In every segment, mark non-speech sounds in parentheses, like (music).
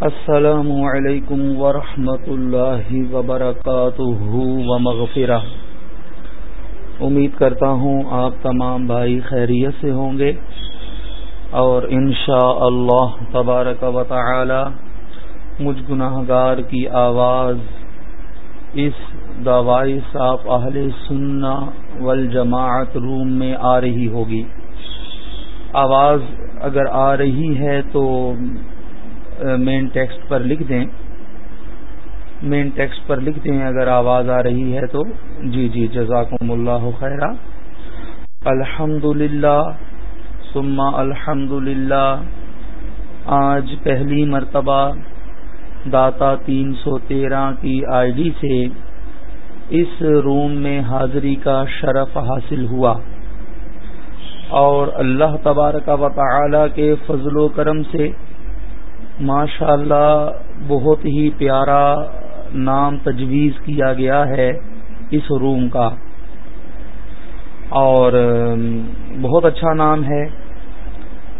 السلام علیکم ورحمۃ اللہ وبرکاتہ ومغفرہ۔ امید کرتا ہوں آپ تمام بھائی خیریت سے ہوں گے۔ اور انشاء اللہ تبارک و تعالی مجھ گناہ گار کی آواز، اس دوائی صاف اہل سننا والجماعت روم میں آ رہی ہوگی۔ آواز اگر آ رہی ہے تو مین ٹیکسٹ پر لکھ دیں۔ مین ٹیکسٹ پر لکھ دیں، اگر آواز آ رہی ہے تو۔ جی جی جزاکم اللہ خیرہ الحمد للہ سما الحمد للہ آج پہلی مرتبہ داتا تین سو تیرہ کی آئی ڈی سے اس روم میں حاضری کا شرف حاصل ہوا۔ اور اللہ تبارک و تعالی کے فضل و کرم سے ماشاء اللہ بہت ہی پیارا نام تجویز کیا گیا ہے اس روم کا۔ اور بہت اچھا نام ہے۔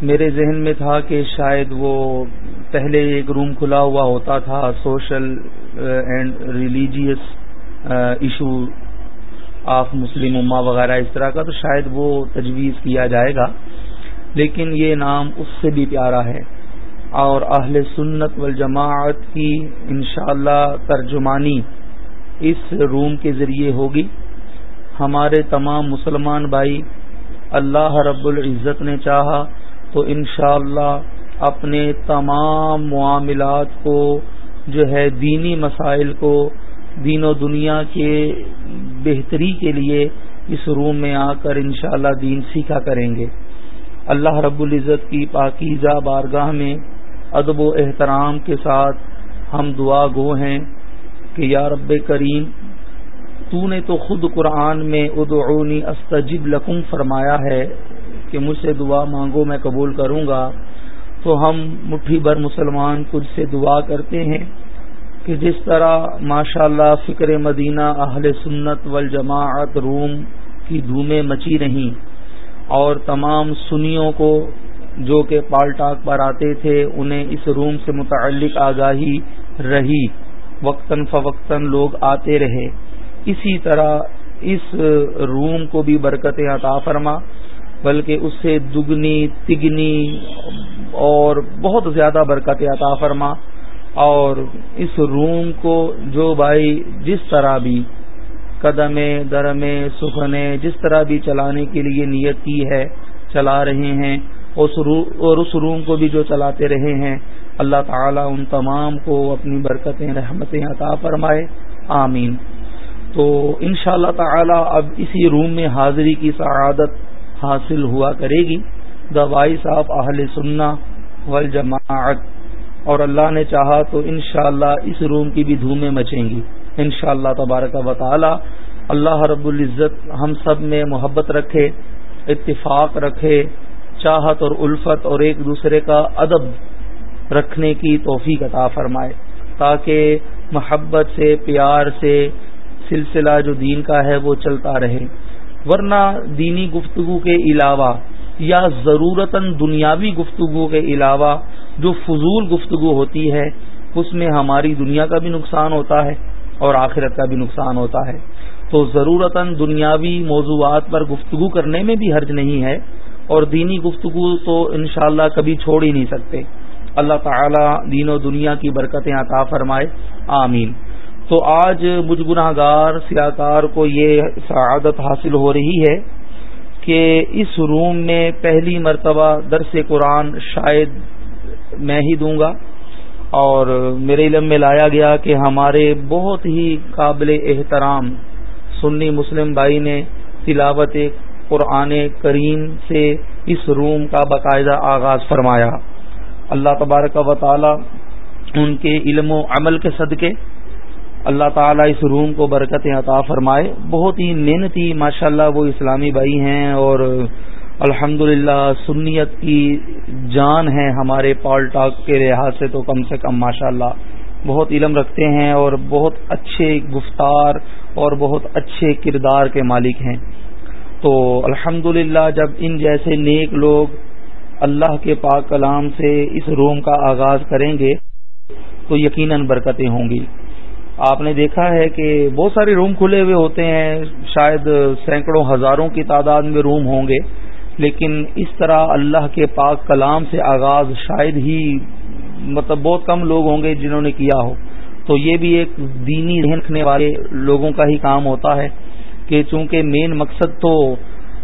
میرے ذہن میں تھا کہ شاید وہ پہلے ایک روم کھلا ہوا ہوتا تھا، social and religious issue of Muslim اما وغیرہ اس طرح کا، تو شاید وہ تجویز کیا جائے گا۔ لیکن یہ نام اس سے بھی پیارا ہے۔ اور اہل سنت والجماعت کی انشاءاللہ ترجمانی اس روم کے ذریعے ہوگی۔ ہمارے تمام مسلمان بھائی، اللہ رب العزت نے چاہا تو انشاءاللہ اپنے تمام معاملات کو جو ہے دینی مسائل کو دین و دنیا کے بہتری کے لیے اس روم میں آ کر انشاءاللہ دین سیکھا کریں گے۔ اللہ رب العزت کی پاکیزہ بارگاہ میں ادب و احترام کے ساتھ ہم دعا گو ہیں کہ یا رب کریم، تو نے تو خود قرآن میں ادعونی استجب لکم فرمایا ہے کہ مجھ سے دعا مانگو، میں قبول کروں گا۔ تو ہم مٹھی بھر مسلمان کچھ سے دعا کرتے ہیں کہ جس طرح ماشاء اللہ فکر مدینہ اہل سنت والجماعت روم کی دھومیں مچی رہیں اور تمام سنیوں کو جو کہ پال ٹاک پر آتے تھے، انہیں اس روم سے متعلق آگاہی رہی۔ وقتاً فوقتاً لوگ آتے رہے۔ اسی طرح اس روم کو بھی برکت عطا فرما، بلکہ اس سے دگنی، تگنی اور بہت زیادہ برکت عطا فرما۔ اور اس روم کو جو بھائی جس طرح بھی قدمے درمے سکھنے جس طرح بھی چلانے کے لیے نیت کی ہے، چلا رہے ہیں اور اس روم کو بھی جو چلاتے رہے ہیں، اللہ تعالیٰ ان تمام کو اپنی برکتیں، رحمتیں عطا فرمائے، آمین۔ تو ان شاء اللہ تعالی اب اسی روم میں حاضری کی سعادت حاصل ہوا کرے گی۔ دوائی صاحب اہل سننا والجماعت اور اللہ نے چاہا تو انشاءاللہ اللہ اس روم کی بھی دھومیں مچیں گی۔ انشاءاللہ اللہ تبارک و تعالی اللہ رب العزت ہم سب میں محبت رکھے، اتفاق رکھے چاہت اور الفت اور ایک دوسرے کا ادب رکھنے کی توفیق عطا فرمائے، تاکہ محبت سے، پیار سے سلسلہ جو دین کا ہے وہ چلتا رہے۔ ورنہ دینی گفتگو کے علاوہ یا ضرورت دنیاوی گفتگو کے علاوہ جو فضول گفتگو ہوتی ہے، اس میں ہماری دنیا کا بھی نقصان ہوتا ہے اور آخرت کا بھی نقصان ہوتا ہے۔ تو ضرورت دنیاوی موضوعات پر گفتگو کرنے میں بھی حرج نہیں ہے۔ اور دینی گفتگو تو انشاءاللہ کبھی چھوڑ ہی نہیں سکتے۔ اللہ تعالی دین و دنیا کی برکتیں عطا فرمائے۔ آمین۔ تو آج مجھ گناہ گار سیاکار کو یہ سعادت حاصل ہو رہی ہے کہ اس روم میں پہلی مرتبہ درس قرآن شاید میں ہی دوں گا۔ اور میرے علم میں لایا گیا کہ ہمارے بہت ہی قابل احترام سنی مسلم بھائی نے تلاوت قرآن کریم سے اس روم کا باقاعدہ آغاز فرمایا۔ اللہ تبارک و تعالی ان کے علم و عمل کے صدقے اللہ تعالیٰ اس روم کو برکت عطا فرمائے۔ بہت ہی محنتی ماشاء اللہ وہ اسلامی بھائی ہیں اور الحمد سنیت کی جان ہے ہمارے پال ٹاک کے لحاظ سے تو کم سے کم ماشاء اللہ بہت علم رکھتے ہیں اور بہت اچھے گفتار اور بہت اچھے کردار کے مالک ہیں۔ تو الحمد جب ان جیسے نیک لوگ اللہ کے پاک کلام سے اس روم کا آغاز کریں گے تو یقیناً برکتیں ہوں گی۔ آپ نے دیکھا ہے کہ بہت سارے روم کھلے ہوئے ہوتے ہیں، شاید سینکڑوں ہزاروں کی تعداد میں روم ہوں گے، لیکن اس طرح اللہ کے پاک کلام سے آغاز شاید ہی مطلب بہت کم لوگ ہوں گے جنہوں نے کیا ہو۔ تو یہ بھی ایک دینی رکھنے والے لوگوں کا ہی کام ہوتا ہے۔ کہ چونکہ مین مقصد تو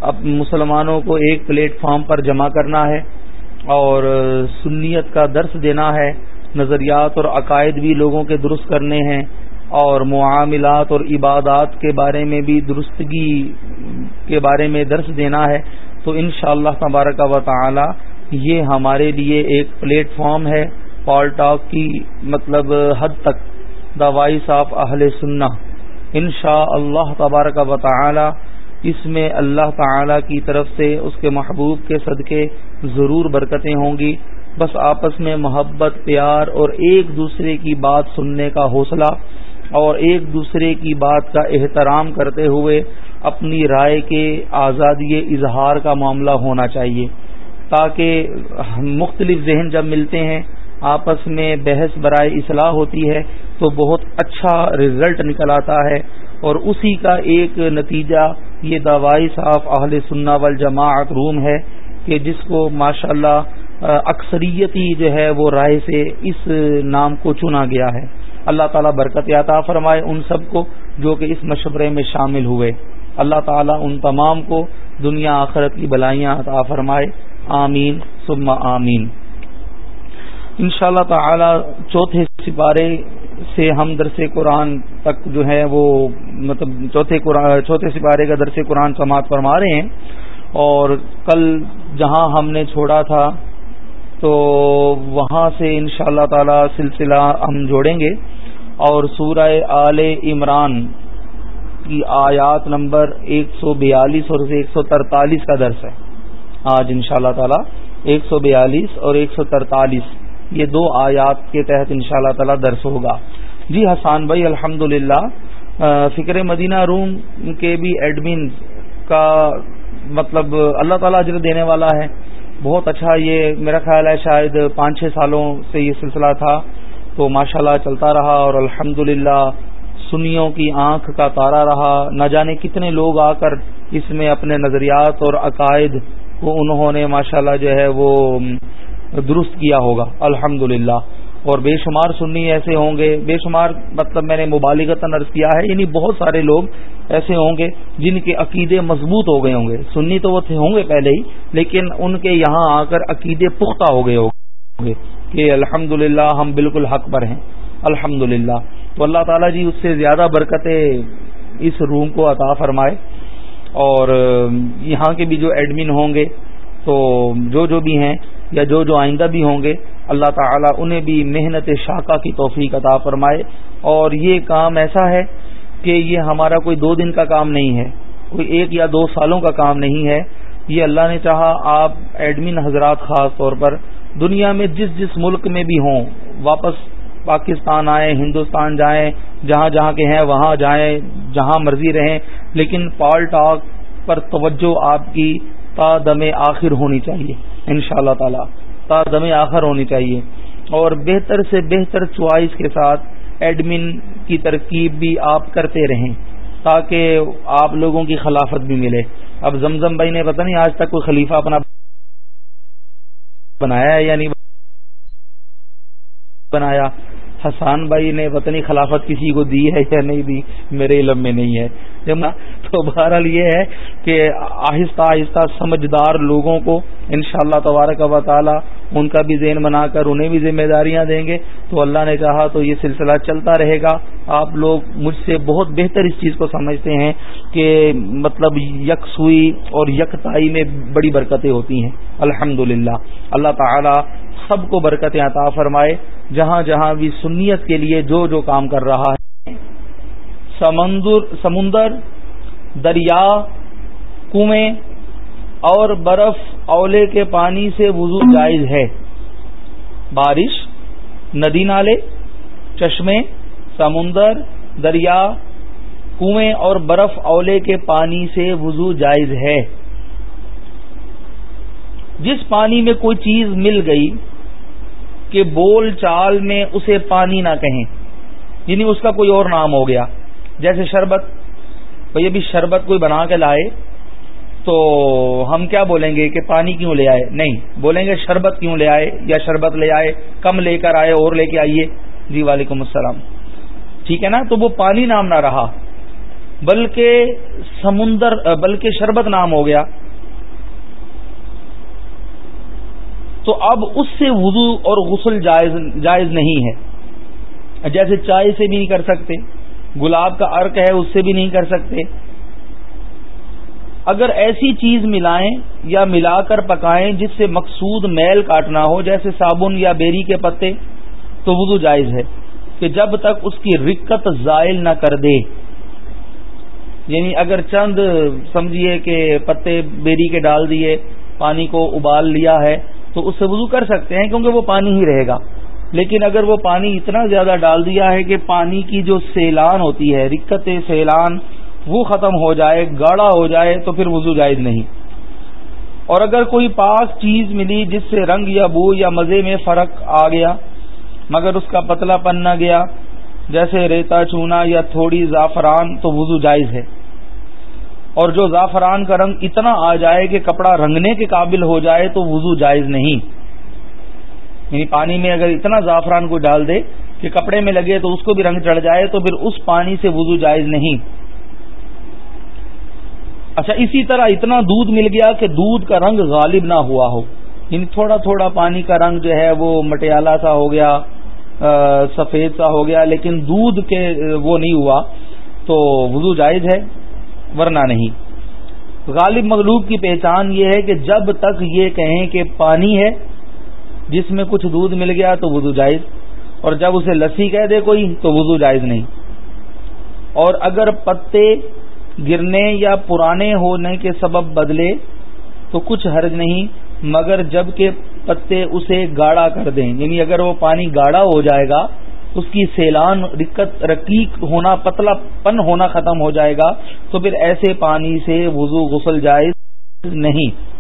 اب مسلمانوں کو ایک پلیٹ فارم پر جمع کرنا ہے اور سنیت کا درس دینا ہے، نظریات اور عقائد بھی لوگوں کے درست کرنے ہیں اور معاملات اور عبادات کے بارے میں بھی درستگی کے بارے میں درس دینا ہے، تو ان شاء اللہ تبارک و تعالی یہ ہمارے لیے ایک پلیٹ فارم ہے۔ پال ٹاک کی مطلب حد تک۔ دا وائس آف اہل سننا ان شاء اللہ تبارک و تعالی اس میں اللہ تعالی کی طرف سے اس کے محبوب کے صدقے ضرور برکتیں ہوں گی۔ بس آپس میں محبت، پیار اور ایک دوسرے کی بات سننے کا حوصلہ اور ایک دوسرے کی بات کا احترام کرتے ہوئے اپنی رائے کے آزادی اظہار کا معاملہ ہونا چاہیے۔ تاکہ مختلف ذہن جب ملتے ہیں، آپس میں بحث برائے اصلاح ہوتی ہے تو بہت اچھا رزلٹ نکل آتا ہے اور اسی کا ایک نتیجہ یہ دوائی صاف اہل سننا وال جماعت روم ہے کہ جس کو ماشاء اللہ اکثریتی جو ہے وہ رائے سے اس نام کو چنا گیا ہے۔ اللہ تعالیٰ برکت عطا فرمائے ان سب کو جو کہ اس مشورے میں شامل ہوئے۔ اللہ تعالیٰ ان تمام کو دنیا آخرت کی بلائیاں عطا فرمائے۔ آمین، ثم آمین۔ ان شاء اللہ تعالی چوتھے سپارے سے ہم درس قرآن تک جو ہے وہ مطلب چوتھے چوتھے سپارے کا درس قرآن سماعت فرما رہے ہیں۔ اور کل جہاں ہم نے چھوڑا تھا، تو وہاں سے ان شاء اللہ تعالی سلسلہ ہم جوڑیں گے۔ اور سورہ آل عمران کی آیات نمبر ایک سو بیالیس اور ایک سو ترتالیس کا درس ہے۔ آج ان شاء اللہ تعالی ایک سو بیالیس اور ایک سو ترتالیس۔ یہ دو آیات کے تحت ان شاء اللہ تعالی درس ہوگا۔ جی حسان بھائی الحمد فکر مدینہ روم کے بھی ایڈمن کا مطلب اللہ تعالیٰ اجر دینے والا ہے۔ بہت اچھا یہ میرا خیال ہے، شاید پانچ چھ سالوں سے یہ سلسلہ تھا۔ تو ماشاء اللہ چلتا رہا اور الحمد سنیوں کی آنکھ کا تارا رہا۔ نہ جانے کتنے لوگ آ کر اس میں اپنے نظریات اور عقائد کو انہوں نے ماشاءاللہ جو ہے وہ درست کیا ہوگا۔ الحمد اور بے شمار سنی ایسے ہوں گے۔ بے شمار مطلب میں نے مبالغت عرض کیا ہے یعنی بہت سارے لوگ ایسے ہوں گے جن کے عقیدے مضبوط ہو گئے ہوں گے۔ سنی تو وہ تھے ہوں گے پہلے ہی، لیکن ان کے یہاں آ کر عقیدے پختہ ہو گئے ہوں گے کہ الحمد ہم بالکل حق پر ہیں۔ الحمد تو اللہ تعالیٰ جی اس سے زیادہ برکتیں اس روم کو عطا فرمائے۔ اور یہاں کے بھی جو ایڈمن ہوں گے، تو جو جو بھی ہیں یا جو جو آئندہ بھی ہوں گے، اللہ تعالیٰ انہیں بھی محنت شاقہ کی توفیق عطا فرمائے۔ اور یہ کام ایسا ہے کہ یہ ہمارا کوئی دو دن کا کام نہیں ہے، کوئی ایک یا دو سالوں کا کام نہیں ہے۔ یہ اللہ نے چاہا آپ ایڈمن حضرات خاص طور پر دنیا میں جس جس ملک میں بھی ہوں، واپس پاکستان آئیں، ہندوستان جائیں، جہاں جہاں کے ہیں، وہاں جائیں، جہاں مرضی رہیں، لیکن پال ٹاک پر توجہ آپ کی تا دم آخر ہونی چاہیے۔ ان شاء اللہ تعالی. تا دم آخر ہونی چاہیے. اور بہتر سے بہتر چوائس کے ساتھ ایڈمن کی ترکیب بھی آپ کرتے رہیں تاکہ آپ لوگوں کی خلافت بھی ملے. اب زمزم بھائی نے پتہ نہیں آج تک کوئی خلیفہ اپنا بنایا ہے یا نہیں بنایا. حسان بھائی نے وطنی خلافت کسی کو دی ہے یا نہیں دی، میرے علم میں نہیں ہے۔ تو بہرحال یہ ہے کہ آہستہ آہستہ سمجھدار لوگوں کو انشاءاللہ شاء اللہ تبارک و تعالی ان کا بھی ذہن بنا کر انہیں بھی ذمہ داریاں دیں گے۔ تو اللہ نے چاہا تو یہ سلسلہ چلتا رہے گا۔ آپ لوگ مجھ سے بہت بہتر اس چیز کو سمجھتے ہیں کہ مطلب یکسوئی اور یکتائی میں بڑی برکتیں ہوتی ہیں۔ الحمد اللہ تعالی سب کو برکتیں عطا فرمائے۔ جہاں جہاں بھی سنیت کے لیے جو جو کام کر رہا ہے۔ سمندر سمندر، دریا، کنویں اور برف اولے کے پانی سے وضو جائز ہے۔ بارش، ندی نالے، چشمے، سمندر، دریا، کنویں اور برف اولے کے پانی سے وضو جائز ہے۔ جس پانی میں کوئی چیز مل گئی کہ بول چال میں اسے پانی نہ کہیں۔ یعنی اس کا کوئی اور نام ہو گیا۔ جیسے شربت بھائی ابھی شربت کوئی بنا کے لائے تو ہم کیا بولیں گے کہ پانی کیوں لے آئے؟ نہیں، بولیں گے شربت کیوں لے آئے؟ یا شربت لے آئے، کم لے کر آئے، اور لے کے آئیے۔ جی وعلیکم السلام۔ ٹھیک ہے نا؟ تو وہ پانی نام نہ رہا، بلکہ سمندر، بلکہ شربت نام ہو گیا۔ تو اب اس سے وضو اور غسل جائز جائز نہیں ہے۔ جیسے چائے سے بھی نہیں کر سکتے، گلاب کا ارک ہے اس سے بھی نہیں کر سکتے۔ اگر ایسی چیز ملائیں یا ملا کر پکائیں جس سے مقصود میل کاٹنا ہو، جیسے صابن یا بیری کے پتے، تو وضو جائز ہے کہ جب تک اس کی رکت زائل نہ کر دے۔ یعنی اگر چند، سمجھیے کہ پتے بیری کے ڈال دیے، پانی کو ابال لیا ہے تو اس سے وضو کر سکتے ہیں کیونکہ وہ پانی ہی رہے گا۔ لیکن اگر وہ پانی اتنا زیادہ ڈال دیا ہے کہ پانی کی جو سیلان ہوتی ہے، رکت سیلان، وہ ختم ہو جائے، گاڑا ہو جائے، تو پھر وضو جائز نہیں۔ اور اگر کوئی پاک چیز ملی جس سے رنگ یا بو یا مزے میں فرق آ گیا، مگر اس کا پتلا پن نہ گیا، جیسے ریتا چونا یا تھوڑی زعفران، تو وضو جائز ہے۔ اور جو زعفران کا رنگ اتنا آ جائے کہ کپڑا رنگنے کے قابل ہو جائے تو وضو جائز نہیں۔ یعنی پانی میں اگر اتنا زعفران کو ڈال دے کہ کپڑے میں لگے تو اس کو بھی رنگ چڑھ جائے تو پھر اس پانی سے وضو جائز نہیں۔ اچھا اسی طرح اتنا دودھ مل گیا کہ دودھ کا رنگ غالب نہ ہوا ہو۔ یعنی تھوڑا تھوڑا پانی کا رنگ جو ہے وہ مٹیالہ سا ہو گیا سفید سا ہو گیا، لیکن دودھ کے وہ نہیں ہوا۔ تو وضو جائز ہے۔ ورنہ نہیں۔ غالب مغلوب کی پہچان یہ ہے کہ جب تک یہ کہیں کہ پانی ہے، جس میں کچھ دودھ مل گیا تو وضو جائز، اور جب اسے لسی کہہ دے کوئی تو وضو جائز نہیں۔ اور اگر پتے گرنے یا پرانے ہونے کے سبب بدلے تو کچھ حرج نہیں، مگر جبکہ پتے اسے گاڑا کر دیں۔ یعنی اگر وہ پانی گاڑا ہو جائے گا اس کی سیلان، رکت، رقیق ہونا، پتلا پن ہونا ختم ہو جائے گا، تو پھر ایسے پانی سے وضو غسل جائز نہیں۔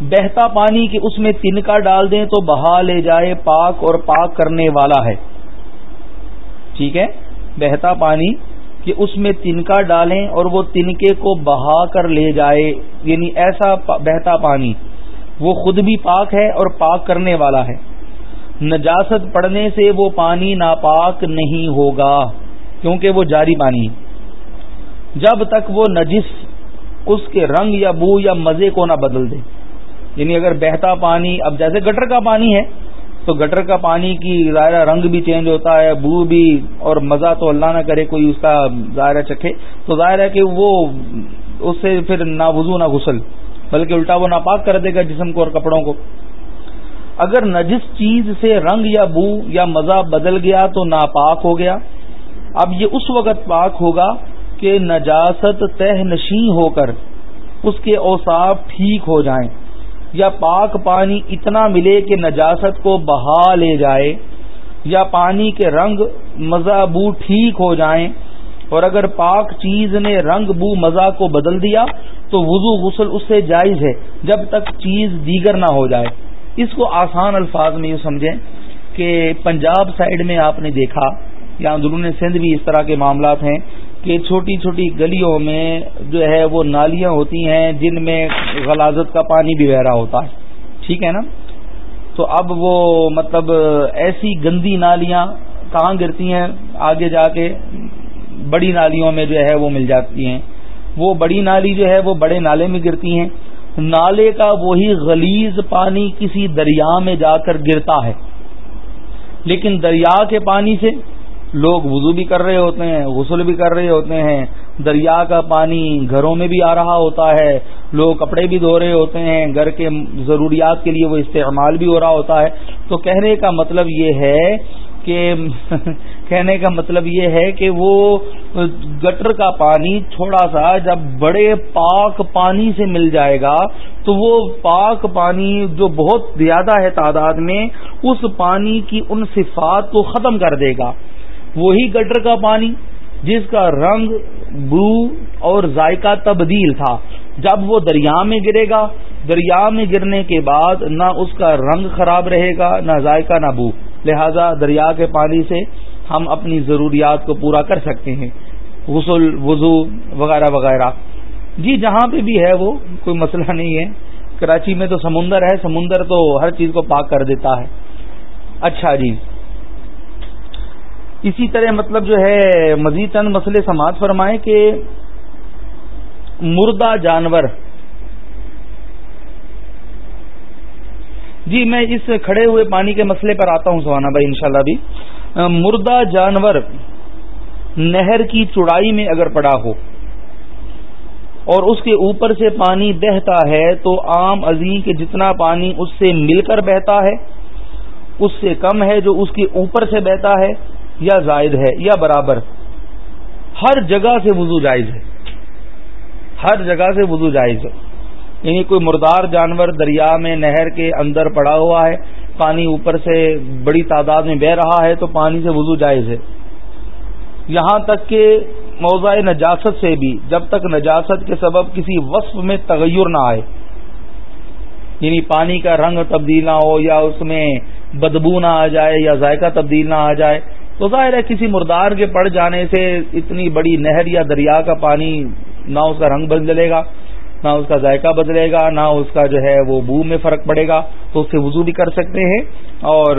بہتا پانی کہ اس میں تنکا ڈال دیں تو بہا لے جائے پاک اور پاک کرنے والا ہے۔ ٹھیک ہے؟ بہتا پانی کہ اس میں تنکا ڈالیں اور وہ تنکے کو بہا کر لے جائے یعنی ایسا بہتا پانی۔ وہ خود بھی پاک ہے اور پاک کرنے والا ہے۔ نجاست پڑنے سے وہ پانی ناپاک نہیں ہوگا، کیونکہ وہ جاری پانی جب تک وہ نجس اس کے رنگ یا بو یا مزے کو نہ بدل دے۔ یعنی اگر بہتا پانی، اب جیسے گٹر کا پانی ہے، تو گٹر کا پانی کی ظاہرہ رنگ بھی چینج ہوتا ہے، بو بھی اور مزہ تو اللہ نہ کرے کوئی اس کا ظاہرہ چکھے۔ تو ظاہر ہے کہ وہ اس سے پھر نہ وضو نہ غسل بلکہ الٹا وہ ناپاک کر دے گا جسم کو اور کپڑوں کو۔ اگر نجس چیز سے رنگ یا بو یا مزہ بدل گیا تو ناپاک ہو گیا۔ اب یہ اس وقت پاک ہوگا کہ نجاست تہ نشیں ہو کر اس کے اوساف ٹھیک ہو جائیں یا پاک پانی اتنا ملے کہ نجاست کو بہا لے جائے یا پانی کے رنگ مزہ بو ٹھیک ہو جائیں اور اگر پاک چیز نے رنگ بو مزہ کو بدل دیا تو وضو غسل اس سے جائز ہے جب تک چیز دیگر نہ ہو جائے۔ اس کو آسان الفاظ میں یہ سمجھیں کہ پنجاب سائڈ میں آپ نے دیکھا، یا اندرون سندھ بھی اس طرح کے معاملات ہیں کہ چھوٹی چھوٹی گلیوں میں جو ہے وہ نالیاں ہوتی ہیں جن میں غلازت کا پانی بھی بہ رہا ہوتا ہے۔ ٹھیک ہے نا؟ تو اب وہ مطلب ایسی گندی نالیاں کہاں گرتی ہیں؟ آگے جا کے بڑی نالیوں میں جو ہے وہ مل جاتی ہیں۔ وہ بڑی نالی جو ہے وہ بڑے نالے میں گرتی ہیں۔ نالے کا وہی غلیز پانی کسی دریا میں جا کر گرتا ہے۔ لیکن دریا کے پانی سے لوگ وضو بھی کر رہے ہوتے ہیں، غسل بھی کر رہے ہوتے ہیں۔ دریا کا پانی گھروں میں بھی آ رہا ہوتا ہے، لوگ کپڑے بھی دھو رہے ہوتے ہیں، گھر کے ضروریات کے لیے وہ استعمال بھی ہو رہا ہوتا ہے۔ تو کہنے کا مطلب یہ ہے کہ کہنے کا مطلب یہ ہے کہ وہ گٹر کا پانی تھوڑا سا جب بڑے پاک پانی سے مل جائے گا، تو وہ پاک پانی جو بہت زیادہ ہے تعداد میں، اس پانی کی ان صفات کو ختم کر دے گا۔ وہی گٹر کا پانی جس کا رنگ بو اور ذائقہ تبدیل تھا۔ جب وہ دریا میں گرے گا، دریا میں گرنے کے بعد نہ اس کا رنگ خراب رہے گا، نہ ذائقہ نہ بو۔ لہذا دریا کے پانی سے ہم اپنی ضروریات کو پورا کر سکتے ہیں۔ غسل، وضو وغیرہ وغیرہ۔ جی جہاں پہ بھی ہے وہ، کوئی مسئلہ نہیں ہے۔ کراچی میں تو سمندر ہے، سمندر تو ہر چیز کو پاک کر دیتا ہے۔ اچھا جی۔ اسی طرح مطلب جو ہے، مزید چند مسئلے سماعت فرمائیں کہ مردہ جانور۔ جی میں اس کھڑے ہوئے پانی کے مسئلے پر آتا ہوں سوانا بھائی انشاءاللہ بھی۔ مردہ جانور نہر کی چڑائی میں اگر پڑا ہو اور اس کے اوپر سے پانی بہتا ہے تو عام عظیم کے جتنا پانی اس سے مل کر بہتا ہے، اس سے کم ہے جو اس کے اوپر سے بہتا ہے، یا زائد ہے، یا برابر۔ ہر جگہ سے وضو جائز ہے۔ ہر جگہ سے وضو جائز ہے۔ یعنی کوئی مردار جانور دریا میں نہر کے اندر پڑا ہوا ہے پانی اوپر سے بڑی تعداد میں بہ رہا ہے تو پانی سے وضو جائز ہے۔ یہاں تک کہ موضاء نجاست سے بھی جب تک نجاست کے سبب کسی وصف میں تغیر نہ آئے۔ یعنی پانی کا رنگ تبدیل نہ ہو یا اس میں بدبو نہ آ جائے یا ذائقہ تبدیل نہ آ جائے، تو ظاہر ہے کسی مردار کے پڑ جانے سے اتنی بڑی نہر یا دریا کا پانی نہ اس کا رنگ بدلے گا۔ نہ اس کا ذائقہ بدلے گا، نہ اس کا جو ہے وہ بو میں فرق پڑے گا، تو اس سے وضو بھی کر سکتے ہیں اور،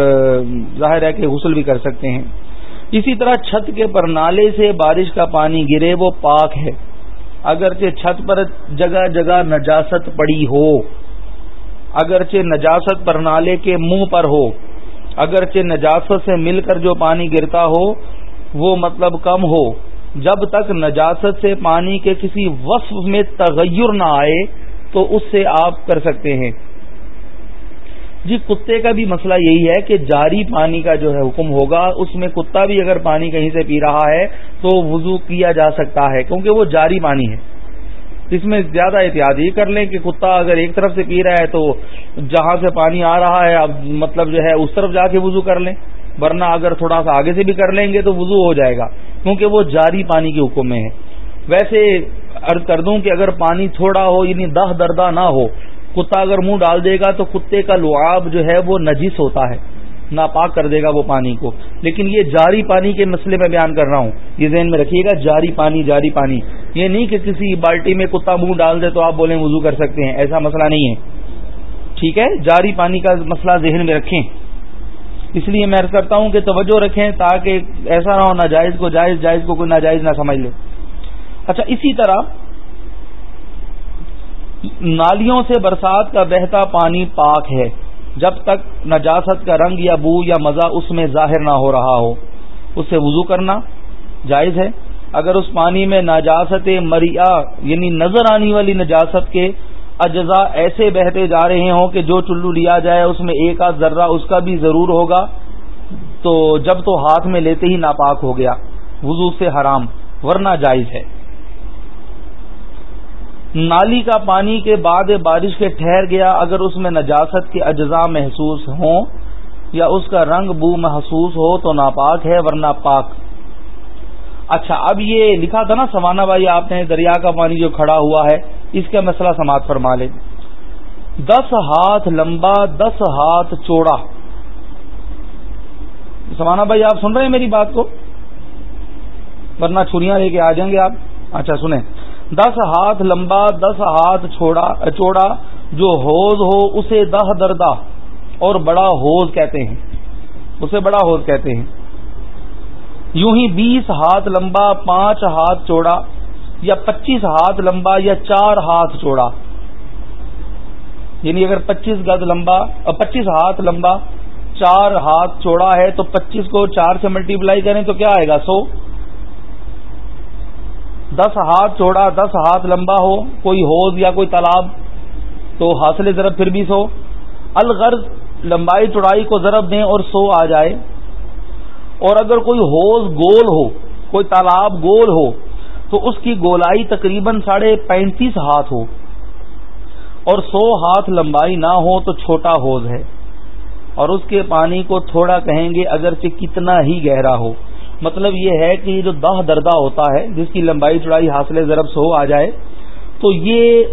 ظاہر ہے کہ غسل بھی کر سکتے ہیں۔ اسی طرح چھت کے پر نالے سے بارش کا پانی گرے وہ پاک ہے۔ اگرچہ چھت پر جگہ جگہ نجاست پڑی ہو، اگرچہ نجاست پر نالے کے منہ پر ہو، اگرچہ نجاست سے مل کر جو پانی گرتا ہو، وہ مطلب کم ہو۔ جب تک نجاست سے پانی کے کسی وصف میں تغیر نہ آئے تو اس سے آپ کر سکتے ہیں۔ جی کتے کا بھی مسئلہ یہی ہے کہ جاری پانی کا جو ہے حکم ہوگا، اس میں کتا بھی اگر پانی کہیں سے پی رہا ہے تو وضو کیا جا سکتا ہے، کیونکہ وہ جاری پانی ہے۔ اس میں زیادہ احتیاط یہ کر لیں کہ کتا اگر ایک طرف سے پی رہا ہے تو جہاں سے پانی آ رہا ہے، اب مطلب جو ہے اس طرف جا کے وضو کر لیں، ورنہ اگر تھوڑا سا آگے سے بھی کر لیں گے تو وضو ہو جائے گا۔ کیونکہ وہ جاری پانی کے حکم میں ہے۔ ویسے عرض کر دوں کہ اگر پانی تھوڑا ہو یعنی دہ دردہ نہ ہو، کتا اگر منہ ڈال دے گا تو کتے کا لعاب جو ہے وہ نجس ہوتا ہے، ناپاک کر دے گا وہ پانی کو۔ لیکن یہ جاری پانی کے مسئلے میں بیان کر رہا ہوں۔ یہ ذہن میں رکھیے گا، جاری پانی جاری پانی۔ یہ نہیں کہ کسی بالٹی میں کتا منہ ڈال دے تو آپ بولیں وضو کر سکتے ہیں، ایسا مسئلہ نہیں ہے۔ ٹھیک ہے؟ جاری پانی کا مسئلہ ذہن میں رکھیں۔ اس لیے میں کرتا ہوں کہ توجہ رکھیں تاکہ ایسا نہ ہو، ناجائز کو جائز جائز کو کوئی ناجائز نہ سمجھ لے۔ اچھا اسی طرح نالیوں سے برسات کا بہتا پانی پاک ہے۔ جب تک نجاست کا رنگ یا بو یا مزہ اس میں ظاہر نہ ہو رہا ہو، اس سے وضو کرنا جائز ہے۔ اگر اس پانی میں نجاست مریا یعنی نظر آنے والی نجاست کے اجزاء ایسے بہتے جا رہے ہوں کہ جو چلو لیا جائے اس میں ایک آدھ ذرہ اس کا بھی ضرور ہوگا، تو جب تو ہاتھ میں لیتے ہی ناپاک ہو گیا، وضو سے حرام، ورنہ جائز ہے۔ نالی کا پانی کے بعد بارش کے ٹھہر گیا، اگر اس میں نجاست کے اجزاء محسوس ہوں یا اس کا رنگ بو محسوس ہو تو ناپاک ہے، ورنہ پاک۔ اچھا اب یہ لکھا تھا نا سوانا بھائی، آپ نے دریا کا پانی جو کھڑا ہوا ہے اس کا مسئلہ سماعت فرما لیں دس ہاتھ لمبا، دس ہاتھ چوڑا۔ سوانا بھائی، آپ سن رہے ہیں میری بات کو؟ ورنہ چھریاں لے کے آ جائیں گے آپ۔ اچھا سنیں۔ دس ہاتھ لمبا، دس ہاتھ چوڑا، جو ہوز ہو اسے دہ دردہ اور بڑا ہوز کہتے ہیں۔ اسے بڑا ہوز کہتے ہیں۔ یوں ہی بیس ہاتھ لمبا، پانچ ہاتھ چوڑا۔ یا پچیس ہاتھ لمبا یا چار ہاتھ چوڑا۔ یعنی اگر پچیس گز لمبا پچیس ہاتھ لمبا، چار ہاتھ چوڑا ہے تو پچیس کو چار سے ملٹی پلائی کریں تو کیا آئے گا؟ سو۔ دس ہاتھ چوڑا، دس ہاتھ لمبا ہو، کوئی ہوز یا کوئی تالاب، تو حاصل ضرب پھر بھی سو۔ الغرض، لمبائی، چوڑائی کو ضرب دیں اور سو آ جائے۔ اور اگر کوئی ہوز گول ہو، کوئی تالاب گول ہو تو اس کی گولائی تقریباً ساڑھے پینتیس ہاتھ ہو۔ اور سو ہاتھ لمبائی نہ ہو تو چھوٹا ہوز ہے۔ اور اس کے پانی کو تھوڑا کہیں گے اگرچہ کتنا ہی گہرا ہو۔ مطلب یہ ہے کہ جو دہ دردہ ہوتا ہے، جس کی لمبائی چڑائی حاصل ضرب سو آ جائے، تو یہ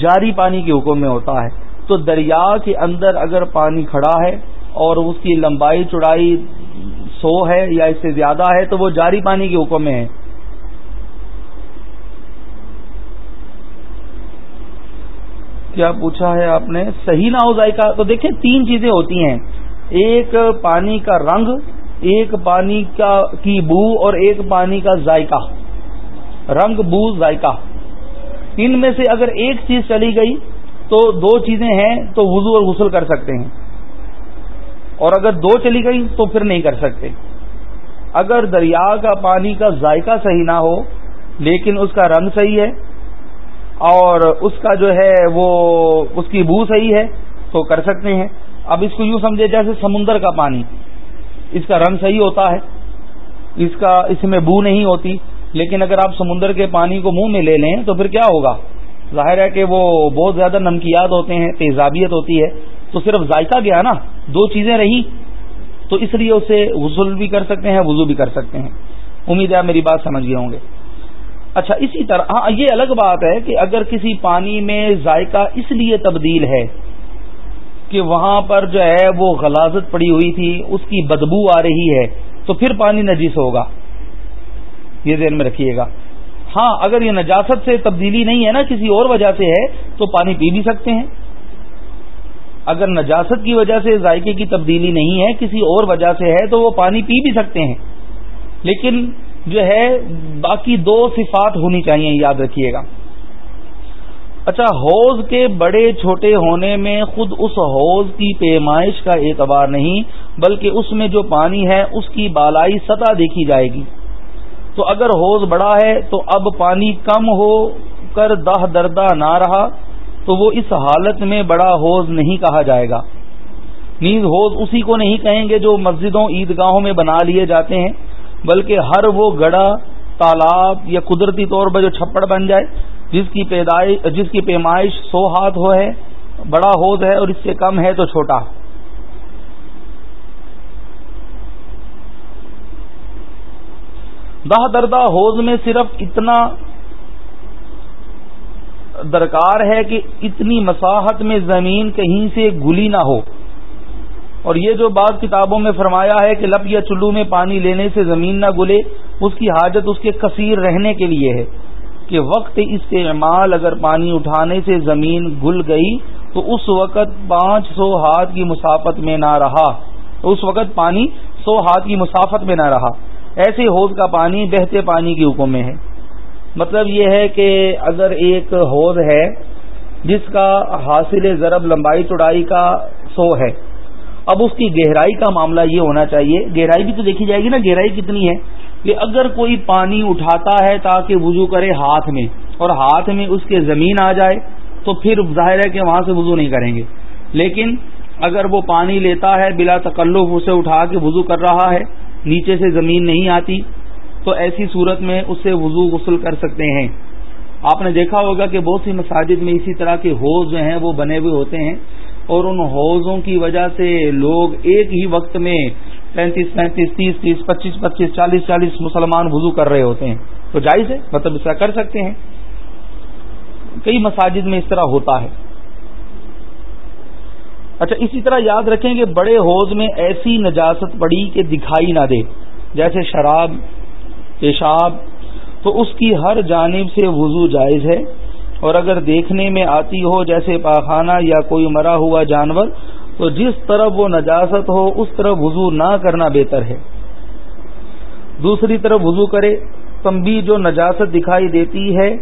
جاری پانی کے حکم میں ہوتا ہے۔ تو دریا کے اندر اگر پانی کھڑا ہے اور اس کی لمبائی چڑائی سو ہے یا اس سے زیادہ ہے، تو وہ جاری پانی کے حکم میں ہے۔ کیا پوچھا ہے آپ نے؟ صحیح نہ ہو ذائقہ تو دیکھیں تین چیزیں ہوتی ہیں۔ ایک پانی کا رنگ، ایک پانی کا کی بو اور ایک پانی کا ذائقہ۔ رنگ، بو، ذائقہ۔ ان میں سے اگر ایک چیز چلی گئی تو دو چیزیں ہیں تو وضو اور غسل کر سکتے ہیں۔ اور اگر دو چلی گئی تو پھر نہیں کر سکتے۔ اگر دریا کا پانی کا ذائقہ صحیح نہ ہو، لیکن اس کا رنگ صحیح ہے اور اس کا جو ہے وہ اس کی بو صحیح ہے تو کر سکتے ہیں۔ اب اس کو یوں سمجھے جیسے سمندر کا پانی۔ اس کا رنگ صحیح ہوتا ہے۔ اس کا اس میں بو نہیں ہوتی۔ لیکن اگر آپ سمندر کے پانی کو منہ میں لے لیں تو پھر کیا ہوگا؟ ظاہر ہے کہ وہ بہت زیادہ نمکیات ہوتے ہیں، تیزابیت ہوتی ہے۔ تو صرف ذائقہ گیا نا، دو چیزیں رہی تو اس لیے اسے غسل بھی کر سکتے ہیں، وضو بھی کر سکتے ہیں۔ امید ہے میری بات سمجھ گئے ہوں گے۔ اچھا اسی طرح ہاں یہ الگ بات ہے کہ اگر کسی پانی میں ذائقہ اس لیے تبدیل ہے کہ وہاں پر جو ہے وہ غلازت پڑی ہوئی تھی، اس کی بدبو آ رہی ہے، تو پھر پانی نجیس ہوگا۔ یہ ذہن میں رکھیے گا۔ ہاں اگر یہ نجاست سے تبدیلی نہیں ہے نا، کسی اور وجہ سے ہے، تو پانی پی بھی سکتے ہیں۔ اگر نجاست کی وجہ سے، ذائقے کی تبدیلی نہیں ہے، کسی اور وجہ سے ہے، تو وہ پانی پی بھی سکتے ہیں۔ لیکن جو ہے باقی دو صفات ہونی چاہیے، یاد رکھیے گا۔ اچھا حوض کے بڑے چھوٹے ہونے میں خود اس حوض کی پیمائش کا اعتبار نہیں، بلکہ اس میں جو پانی ہے، اس کی بالائی سطح دیکھی جائے گی۔ تو اگر حوض بڑا ہے، تو اب پانی کم ہو کر دہ دردہ نہ رہا، تو وہ اس حالت میں بڑا حوض نہیں کہا جائے گا۔ نیز حوض اسی کو نہیں کہیں گے جو مسجدوں، عیدگاہوں میں بنا لیے جاتے ہیں۔ بلکہ ہر وہ گڑا تالاب یا قدرتی طور پر جو چھپڑ بن جائے، جس کی پیدائش، جس کی پیمائش سو ہاتھ ہو ہے، بڑا حوض ہے اور اس سے کم ہے تو چھوٹا۔ دہ دردہ حوض میں صرف اتنا درکار ہے کہ اتنی مساحت میں زمین کہیں سے گلی نہ ہو۔ اور یہ جو بعض کتابوں میں فرمایا ہے کہ لپ یا چلو میں پانی لینے سے زمین نہ گلے، اس کی حاجت اس کے کثیر رہنے کے لیے ہے کہ وقت استعمال اگر پانی اٹھانے سے زمین گل گئی تو اس وقت پانچ سو ہاتھ کی مسافت میں نہ رہا۔ اس وقت پانی سو ہاتھ کی مسافت میں نہ رہا۔ ایسے حوض کا پانی بہتے پانی کے حکم میں ہے۔ مطلب یہ ہے کہ اگر ایک حوض ہے جس کا حاصل ضرب لمبائی چڑائی کا سو ہے اب اس کی گہرائی کا معاملہ یہ ہونا چاہیے۔ گہرائی بھی تو دیکھی جائے گی نا، گہرائی کتنی ہے؟ کہ اگر کوئی پانی اٹھاتا ہے تاکہ وضو کرے ہاتھ میں اور ہاتھ میں اس کے زمین آ جائے، تو پھر ظاہر ہے کہ وہاں سے وضو نہیں کریں گے۔ لیکن اگر وہ پانی لیتا ہے بلا تکلف، اسے اٹھا کے وضو کر رہا ہے، نیچے سے زمین نہیں آتی، تو ایسی صورت میں اس سے وضو غسل کر سکتے ہیں۔ آپ نے دیکھا ہوگا کہ بہت سی مساجد میں اسی طرح کے حوض جو ہیں، وہ بنے ہوئے ہوتے ہیں۔ اور ان حوضوں کی وجہ سے لوگ ایک ہی وقت میں پینتیس پینتیس، تیس تیس، پچیس پچیس، چالیس چالیس مسلمان وضو کر رہے ہوتے ہیں۔ تو جائز ہے مطلب اس طرح کر سکتے ہیں۔ کئی مساجد میں اس طرح ہوتا ہے۔ اچھا اسی طرح یاد رکھیں کہ بڑے حوض میں ایسی نجاست پڑی کہ دکھائی نہ دے، جیسے شراب، پیشاب۔ تو اس کی ہر جانب سے وضو جائز ہے۔ اور اگر دیکھنے میں آتی ہو جیسے پاخانہ یا کوئی مرا ہوا جانور، تو جس طرف وہ نجاست ہو، اس طرف وضو نہ کرنا بہتر ہے۔ دوسری طرف وضو کرے تمبی جو نجاست دکھائی دیتی ہے،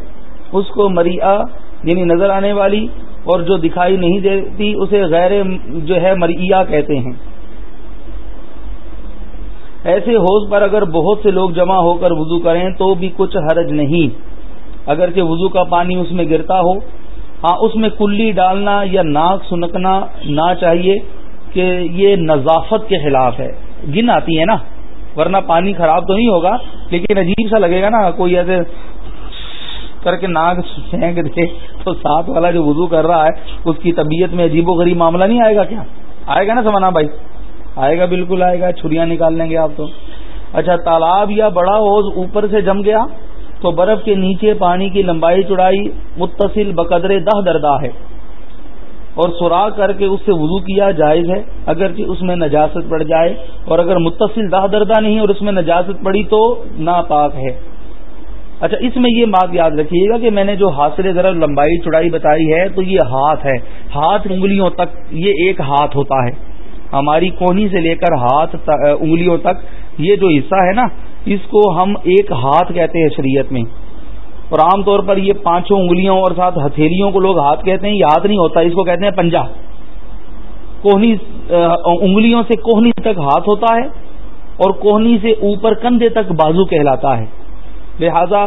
اس کو مریا یعنی نظر آنے والی، اور جو دکھائی نہیں دیتی، اسے غیر جو ہے مریا کہتے ہیں۔ ایسے حوض پر اگر بہت سے لوگ جمع ہو کر وضو کریں، تو بھی کچھ حرج نہیں۔ اگرچہ وضو کا پانی اس میں گرتا ہو ہاں اس میں کلی ڈالنا یا ناک سنکنا نہ چاہیے کہ یہ نظافت کے خلاف ہے۔ گن آتی ہے نا، ورنہ پانی خراب تو نہیں ہوگا، لیکن عجیب سا لگے گا نا، کوئی ایسے کر کے ناک پھینک دے تو ساتھ والا جو وضو کر رہا ہے، اس کی طبیعت میں عجیب و غریب معاملہ نہیں آئے گا کیا؟ آئے گا نا سمانا بھائی؟ آئے گا، بالکل آئے گا، چھریاں نکال لیں گے آپ تو۔ اچھا تالاب یا بڑا ہوز اوپر سے جم گیا؟ تو برف کے نیچے پانی کی لمبائی چڑائی متصل بقدر دہ دردہ ہے اور سوراخ کر کے اس سے وضو کیا جائز ہے؟ اگرچہ اس میں نجاست پڑ جائے، اور اگر متصل دہ دردہ نہیں اور اس میں نجاست پڑی تو ناپاک ہے۔ اچھا اس میں یہ بات یاد رکھیے گا کہ میں نے جو حاصل ذرا لمبائی چڑائی بتائی ہے تو یہ ہاتھ ہے۔ ہاتھ انگلیوں تک، یہ ایک ہاتھ ہوتا ہے۔ ہماری کونی سے لے کر ہاتھ انگلیوں تک یہ جو حصہ ہے نا اس کو ہم ایک ہاتھ کہتے ہیں شریعت میں اور عام طور پر یہ پانچوں انگلیوں اور ساتھ ہتھیلیوں کو لوگ ہاتھ کہتے ہیں یہ ہاتھ نہیں ہوتا، اس کو کہتے ہیں پنجا کوہنی انگلیوں سے کوہنی تک ہاتھ ہوتا ہے اور کوہنی سے اوپر کندھے تک بازو کہلاتا ہے۔ لہذا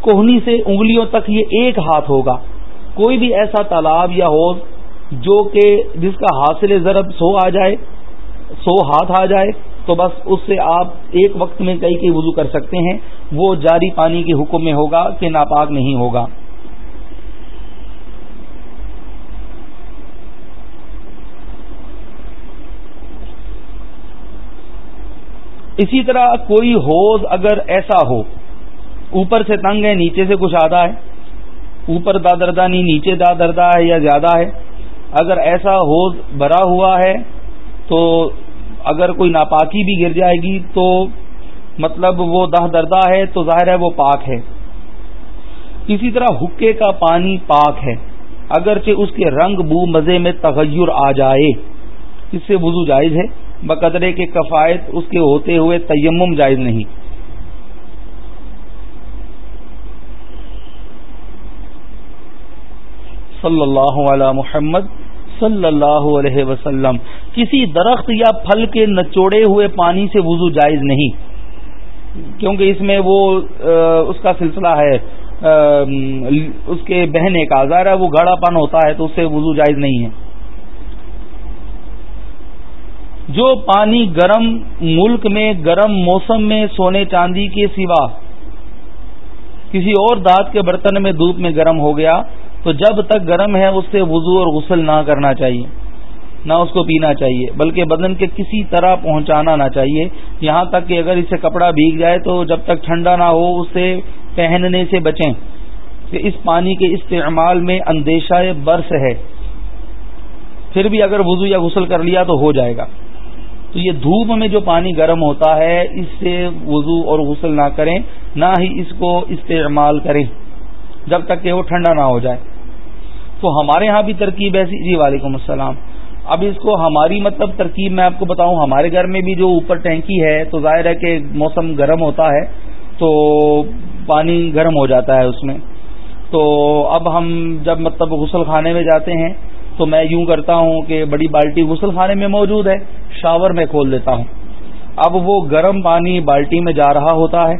کوہنی سے انگلیوں تک یہ ایک ہاتھ ہوگا۔ کوئی بھی ایسا تالاب یا ہوز جو کہ جس کا حاصل ضرب سو آ جائے، سو ہاتھ آ جائے تو بس اس سے آپ ایک وقت میں کئی کئی وضو کر سکتے ہیں۔ وہ جاری پانی کے حکم میں ہوگا کہ ناپاک نہیں ہوگا۔ اسی طرح کوئی ہوز اگر ایسا ہو، اوپر سے تنگ ہے، نیچے سے کچھ آدھا ہے، اوپر دا دردہ نہیں، نیچے دا دردہ ہے یا زیادہ ہے، اگر ایسا ہوز بھرا ہوا ہے تو اگر کوئی ناپاکی بھی گر جائے گی تو مطلب وہ دہ دردہ ہے تو ظاہر ہے وہ پاک ہے۔ اسی طرح حکے کا پانی پاک ہے۔ اگرچہ اس کے رنگ بو مزے میں تغیر آ جائے، اس سے وضو جائز ہے، بقدرے کے کفایت اس کے ہوتے ہوئے تیمم جائز نہیں۔ صلی اللہ علیہ محمد صلی اللہ علیہ وسلم، کسی درخت یا پھل کے نچوڑے ہوئے پانی سے وضو جائز نہیں۔ کیونکہ اس میں وہ اس کا سلسلہ ہے اس کے بہنے کا۔ ظاہر ہے وہ گاڑا پن ہوتا ہے تو اس سے وضو جائز نہیں ہے۔ جو پانی گرم ملک میں، گرم موسم میں سونے چاندی کے سوا کسی اور دانت کے برتن میں دھوپ میں گرم ہو گیا تو جب تک گرم ہے اس سے وضو اور غسل نہ کرنا چاہیے، نہ اس کو پینا چاہیے، بلکہ بدن کے کسی طرح پہنچانا نہ چاہیے۔ یہاں تک کہ اگر اسے کپڑا بھیگ جائے تو جب تک ٹھنڈا نہ ہو، اسے پہننے سے بچیں۔ کہ اس پانی کے استعمال میں اندیشہ برس ہے۔ پھر بھی اگر وضو یا غسل کر لیا تو ہو جائے گا۔ تو یہ دھوپ میں جو پانی گرم ہوتا ہے، اس سے وضو اور غسل نہ کریں، نہ ہی اس کو استعمال کریں۔ جب تک کہ وہ ٹھنڈا نہ ہو جائے۔ تو ہمارے ہاں بھی ترکیب ایسی جی وعلیکم السلام۔ اب اس کو ہماری مطلب ترکیب میں آپ کو بتاؤں، ہمارے گھر میں بھی جو اوپر ٹینکی ہے، تو ظاہر ہے کہ موسم گرم ہوتا ہے، تو پانی گرم ہو جاتا ہے اس میں۔ تو اب ہم جب مطلب غسل خانے میں جاتے ہیں، تو میں یوں کرتا ہوں کہ بڑی بالٹی غسل خانے میں موجود ہے، شاور میں کھول دیتا ہوں۔ اب وہ گرم پانی بالٹی میں جا رہا ہوتا ہے،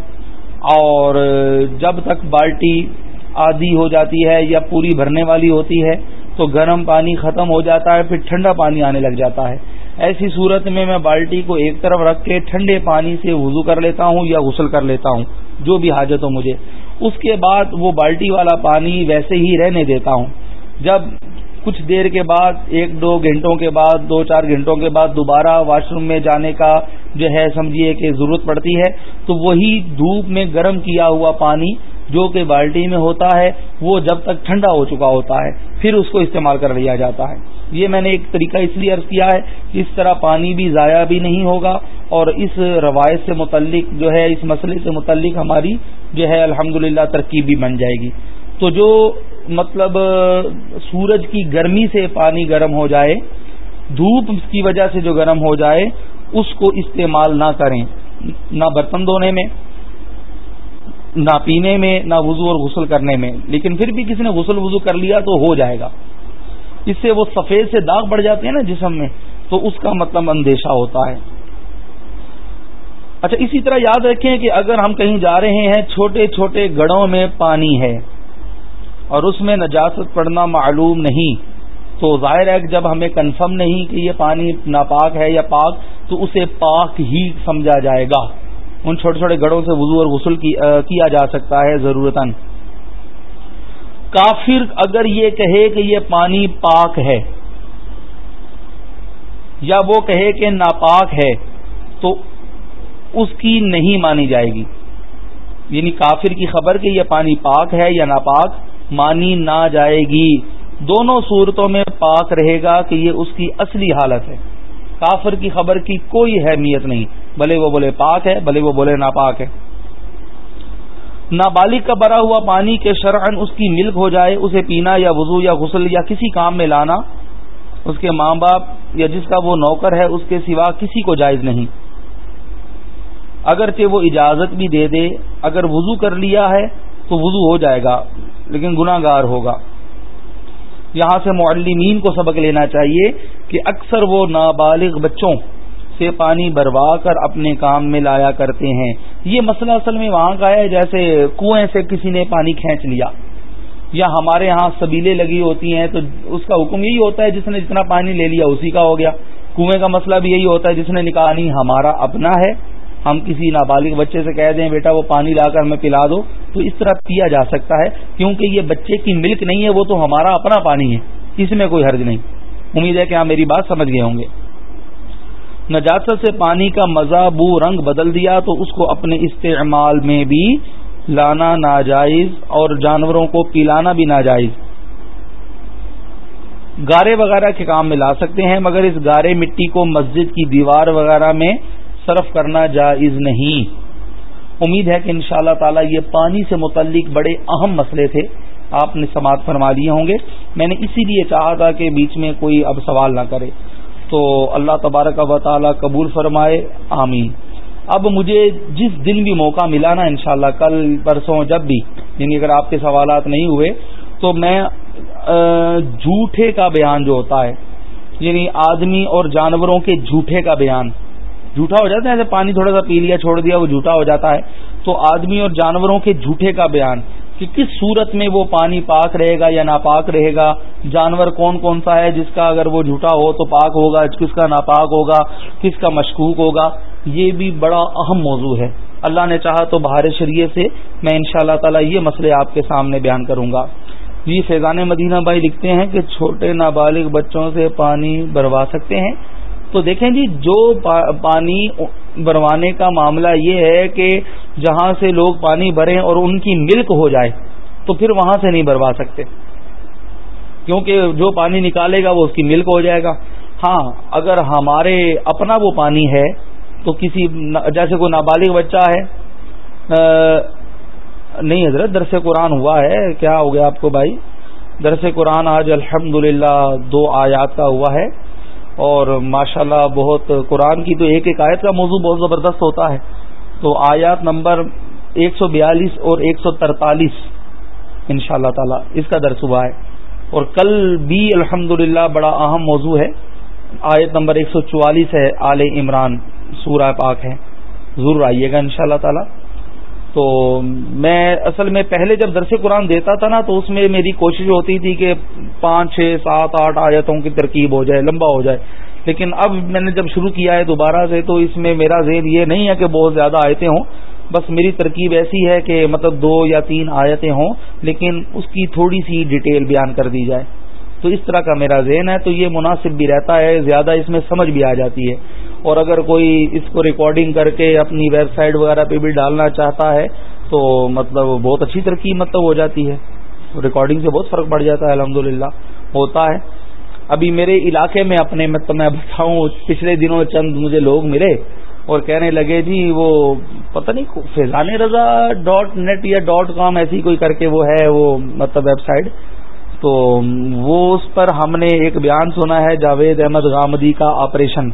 اور جب تک بالٹی آدھی ہو جاتی ہے یا پوری بھرنے والی ہوتی ہے، تو گرم پانی ختم ہو جاتا ہے، پھر ٹھنڈا پانی آنے لگ جاتا ہے۔ ایسی صورت میں میں بالٹی کو ایک طرف رکھ کے ٹھنڈے پانی سے وضو کر لیتا ہوں یا غسل کر لیتا ہوں، جو بھی حاجت ہو مجھے۔ اس کے بعد وہ بالٹی والا پانی ویسے ہی رہنے دیتا ہوں۔ جب کچھ دیر کے بعد، ایک دو گھنٹوں کے بعد، دو چار گھنٹوں کے بعد دوبارہ واش روم میں جانے کا جو ہے، سمجھیے کہ ضرورت پڑتی ہے، تو وہی دھوپ میں گرم کیا ہوا پانی جو کہ بالٹی میں ہوتا ہے، وہ جب تک ٹھنڈا ہو چکا ہوتا ہے، پھر اس کو استعمال کر لیا جاتا ہے۔ یہ میں نے ایک طریقہ اس لیے عرض کیا ہے، اس طرح پانی بھی ضائع بھی نہیں ہوگا اور اس روایت سے متعلق جو ہے، اس مسئلے سے متعلق ہماری جو ہے الحمد ترکیب بھی بن جائے گی۔ تو جو مطلب سورج کی گرمی سے پانی گرم ہو جائے، دھوپ کی وجہ سے جو گرم ہو جائے، اس کو استعمال نہ کریں، نہ برتن دھونے میں نہ پینے میں، نہ وضو اور غسل کرنے میں۔ لیکن پھر بھی کسی نے غسل وضو کر لیا تو ہو جائے گا۔ اس سے وہ سفید سے داغ بڑھ جاتے ہیں نا جسم میں، تو اس کا مطلب اندیشہ ہوتا ہے۔ اچھا اسی طرح یاد رکھیں کہ اگر ہم کہیں جا رہے ہیں، چھوٹے چھوٹے گڑوں میں پانی ہے اور اس میں نجاست پڑنا معلوم نہیں، تو ظاہر ہے کہ جب ہمیں کنفرم نہیں کہ یہ پانی ناپاک ہے یا پاک، تو اسے پاک ہی سمجھا جائے گا۔ ان چھوٹے چھوٹے گڑوں سے وضو اور غسل کیا جا سکتا ہے ضرورت کافر اگر یہ کہے کہ یہ پانی پاک ہے یا وہ کہے کہ ناپاک ہے تو اس کی نہیں مانی جائے گی۔ یعنی کافر کی خبر کہ یہ پانی پاک ہے یا ناپاک مانی نہ جائے گی۔ دونوں صورتوں میں پاک رہے گا کہ یہ اس کی اصلی حالت ہے۔ کافر کی خبر کی کوئی اہمیت نہیں۔ بھلے وہ بولے پاک ہے، بھلے وہ بولے ناپاک ہے۔ نابالغ کا بھرا ہوا پانی کے شرعن اس کی ملک ہو جائے، اسے پینا یا وضو یا غسل یا کسی کام میں لانا، اس کے ماں باپ یا جس کا وہ نوکر ہے، اس کے سوا کسی کو جائز نہیں۔ اگرچہ وہ اجازت بھی دے دے، اگر وضو کر لیا ہے تو وضو ہو جائے گا، لیکن گناہ گار ہوگا۔ یہاں سے معلمین کو سبق لینا چاہیے کہ اکثر وہ نابالغ بچوں سے پانی بروا کر اپنے کام میں لایا کرتے ہیں۔ یہ مسئلہ اصل میں وہاں کا ہے جیسے کنویں سے کسی نے پانی کھینچ لیا۔ یا ہمارے ہاں سبیلے لگی ہوتی ہیں تو اس کا حکم یہی ہوتا ہے جس نے جتنا پانی لے لیا اسی کا ہو گیا۔ کنویں کا مسئلہ بھی یہی ہوتا ہے جس نے نکالا، نہیں، ہمارا اپنا ہے۔ ہم کسی نابالغ بچے سے کہہ دیں، بیٹا، وہ پانی لا کر ہمیں پلا دو۔ تو اس طرح پیا جا سکتا ہے؟ کیونکہ یہ بچے کی ملک نہیں ہے، وہ تو ہمارا اپنا پانی ہے۔ اس میں کوئی حرج نہیں۔ امید ہے کہ آپ میری بات سمجھ گئے ہوں گے۔ نجاست سے پانی کا مزہ بو رنگ بدل دیا تو اس کو اپنے استعمال میں بھی لانا ناجائز اور جانوروں کو پلانا بھی ناجائز۔ گارے وغیرہ کے کام میں لا سکتے ہیں، مگر اس گارے مٹی کو مسجد کی دیوار وغیرہ میں صرف کرنا جائز نہیں۔ امید ہے کہ ان شاء اللہ تعالی یہ پانی سے متعلق بڑے اہم مسئلے تھے۔ آپ نے سماعت فرما لیے ہوں گے۔ میں نے اسی لیے چاہا تھا کہ بیچ میں کوئی اب سوال نہ کرے۔ تو اللہ تبارک و تعالی قبول فرمائے، آمین۔ اب مجھے جس دن بھی موقع ملا نا انشاءاللہ، کل پرسوں جب بھی یعنی اگر آپ کے سوالات نہیں ہوئے، تو میں جھوٹے کا بیان جو ہوتا ہے یعنی آدمی اور جانوروں کے جھوٹے کا بیان۔ جھوٹا ہو جاتا ہے، جیسے پانی تھوڑا سا پی لیا، چھوڑ دیا، وہ جھوٹا ہو جاتا ہے۔ تو آدمی اور جانوروں کے جھوٹے کا بیان۔ کہ کس صورت میں وہ پانی پاک رہے گا یا ناپاک رہے گا؟ جانور کون کون سا ہے جس کا اگر وہ جھوٹا ہو تو پاک ہوگا، کس کا ناپاک ہوگا، کس کا مشکوک ہوگا؟ یہ بھی بڑا اہم موضوع ہے۔ اللہ نے چاہا تو بہار شریعے سے میں ان شاء اللہ تعالی یہ مسئلے آپ کے سامنے بیان کروں گا۔ جی فیضان مدینہ بھائی لکھتے ہیں کہ چھوٹے نابالغ بچوں سے پانی بھروا سکتے ہیں۔ تو دیکھیں جی جو پانی بھروانے کا معاملہ یہ ہے کہ جہاں سے لوگ پانی بھریں اور ان کی ملک ہو جائے، تو پھر وہاں سے نہیں بھروا سکتے۔ کیونکہ جو پانی نکالے گا وہ اس کی ملک ہو جائے گا۔ ہاں اگر ہمارے اپنا وہ پانی ہے، تو کسی جیسے کوئی نابالغ بچہ ہے نہیں حضرت، درس قرآن ہوا ہے۔ کیا ہو گیا آپ کو بھائی؟ درس قرآن آج الحمد دو آیات کا ہوا ہے۔ اور ماشاءاللہ بہت قرآن کی تو ایک ایک آیت کا موضوع بہت زبردست ہوتا ہے۔ تو آیات نمبر ایک سو بیالیس اور ایک سو ترتالیس ان شاء اللہ تعالی اس کا درس ہوا ہے۔ اور کل بھی الحمد بڑا اہم موضوع ہے۔ آیت نمبر ایک سو چوالیس ہے آل عمران، سورہ پاک ہے۔ ضرور آئیے گا ان شاء اللہ تعالی۔ تو میں اصل میں پہلے جب درس قرآن دیتا تھا نا تو اس میں میری کوشش ہوتی تھی کہ پانچ، چھ، سات، آٹھ آیتوں کی ترکیب ہو جائے، لمبا ہو جائے۔ لیکن اب میں نے جب شروع کیا ہے دوبارہ سے تو اس میں میرا ذہن یہ نہیں ہے کہ بہت زیادہ آیتیں ہوں۔ بس میری ترکیب ایسی ہے کہ مطلب دو یا تین آیتیں ہوں، لیکن اس کی تھوڑی سی ڈیٹیل بیان کر دی جائے۔ تو اس طرح کا میرا ذہن ہے، تو یہ مناسب بھی رہتا ہے، زیادہ اس میں سمجھ بھی آ جاتی ہے۔ اور اگر کوئی اس کو ریکارڈنگ کر کے اپنی ویب سائٹ وغیرہ پہ بھی ڈالنا چاہتا ہے، تو مطلب بہت اچھی ترقی مطلب ہو جاتی ہے۔ ریکارڈنگ سے بہت فرق پڑ جاتا ہے الحمد ہوتا ہے۔ ابھی میرے علاقے میں اپنے مطلب میں بتاؤں، پچھلے دنوں چند مجھے لوگ ملے اور کہنے لگے جی وہ پتہ نہیں، فیضان رضا ڈاٹ نیٹ یا ڈاٹ کام ایسی کوئی کر کے وہ ہے، وہ مطلب ویب سائٹ تو وہ اس پر ہم نے ایک بیان سنا ہے، جاوید احمد غامدی کا آپریشن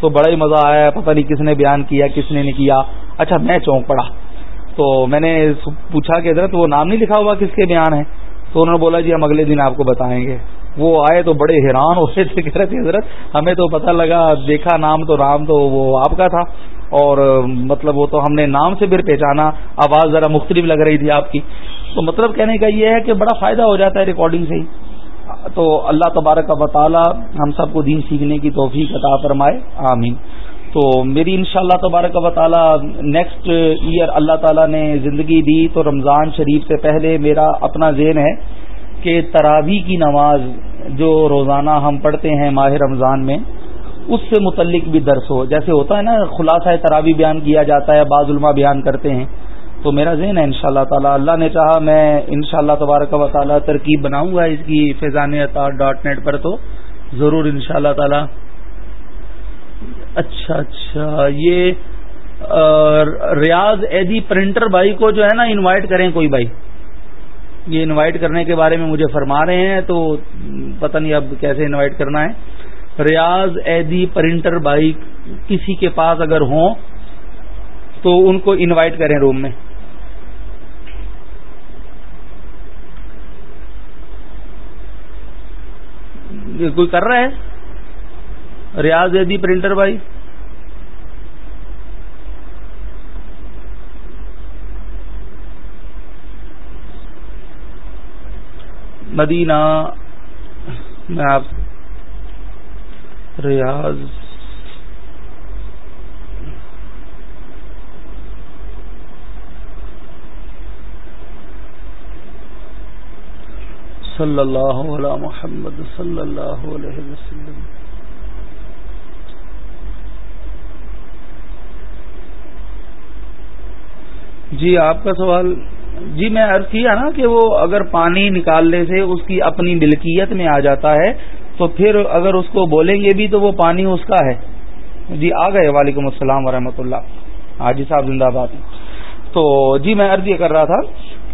تو بڑا ہی مزہ آیا، پتہ نہیں کس نے بیان کیا، کس نے نہیں کیا۔ اچھا میں چونک پڑا۔ تو میں نے پوچھا کہ حضرت، وہ نام نہیں لکھا ہوا کس کے بیان ہے؟ تو انہوں نے بولا جی ہم اگلے دن آپ کو بتائیں گے۔ وہ آئے تو بڑے حیران ہو رہے تھے، کہہ رہے تھے، حضرت، ہمیں تو پتہ لگا، دیکھا نام تو رام تو وہ آپ کا تھا۔ اور مطلب وہ تو ہم نے نام سے پھر پہچانا، آواز ذرا مختلف لگ رہی تھی آپ کی۔ تو مطلب کہنے کا یہ ہے کہ بڑا فائدہ ہو جاتا ہے ریکارڈنگ سے ہی۔ تو اللہ تبارک و تعالی ہم سب کو دین سیکھنے کی توفیق عطا فرمائے۔ آمین۔ تو میری انشاءاللہ اللہ تبارک و تعالی نیکسٹ ایئر اللہ تعالی نے زندگی دی تو رمضان شریف سے پہلے میرا اپنا ذہن ہے کہ تراوی کی نماز جو روزانہ ہم پڑھتے ہیں ماہ رمضان میں، اس سے متعلق بھی درس ہو۔ جیسے ہوتا ہے نا، خلاصہ ترابی بیان کیا جاتا ہے، بعض علماء بیان کرتے ہیں۔ تو میرا ذہن ہے ان شاء اللہ تعالیٰ، اللہ نے چاہا میں ان شاء اللہ تبارک و تعالیٰ ترکیب بناؤں گا اس کی فیضان ڈاٹ نیٹ پر، تو ضرور ان شاء اللہ تعالی۔ اچھا اچھا یہ ریاض ایدی پرنٹر بھائی کو جو ہے نا انوائٹ کریں کوئی بھائی۔ یہ انوائٹ کرنے کے بارے میں مجھے فرما رہے ہیں، تو پتہ نہیں اب کیسے انوائٹ کرنا ہے۔ ریاض ایدی پرنٹر بھائی کسی کے پاس اگر ہوں تو ان کو انوائٹ کریں روم میں۔ کوئی کر رہا ہے؟ ریاض زیدی پرنٹر بھائی۔ مدینہ میں آپ ریاض صلی اللہ علیہ محمد صلی اللہ علیہ وسلم. جی آپ کا سوال جی میں عرض کیا نا کہ وہ اگر پانی نکالنے سے اس کی اپنی ملکیت میں آ جاتا ہے، تو پھر اگر اس کو بولیں گے بھی تو وہ پانی اس کا ہے۔ جی آ گئے، وعلیکم السلام ورحمۃ اللہ۔ حاجی صاحب، زندہ باد تو جی میں عرض یہ کر رہا تھا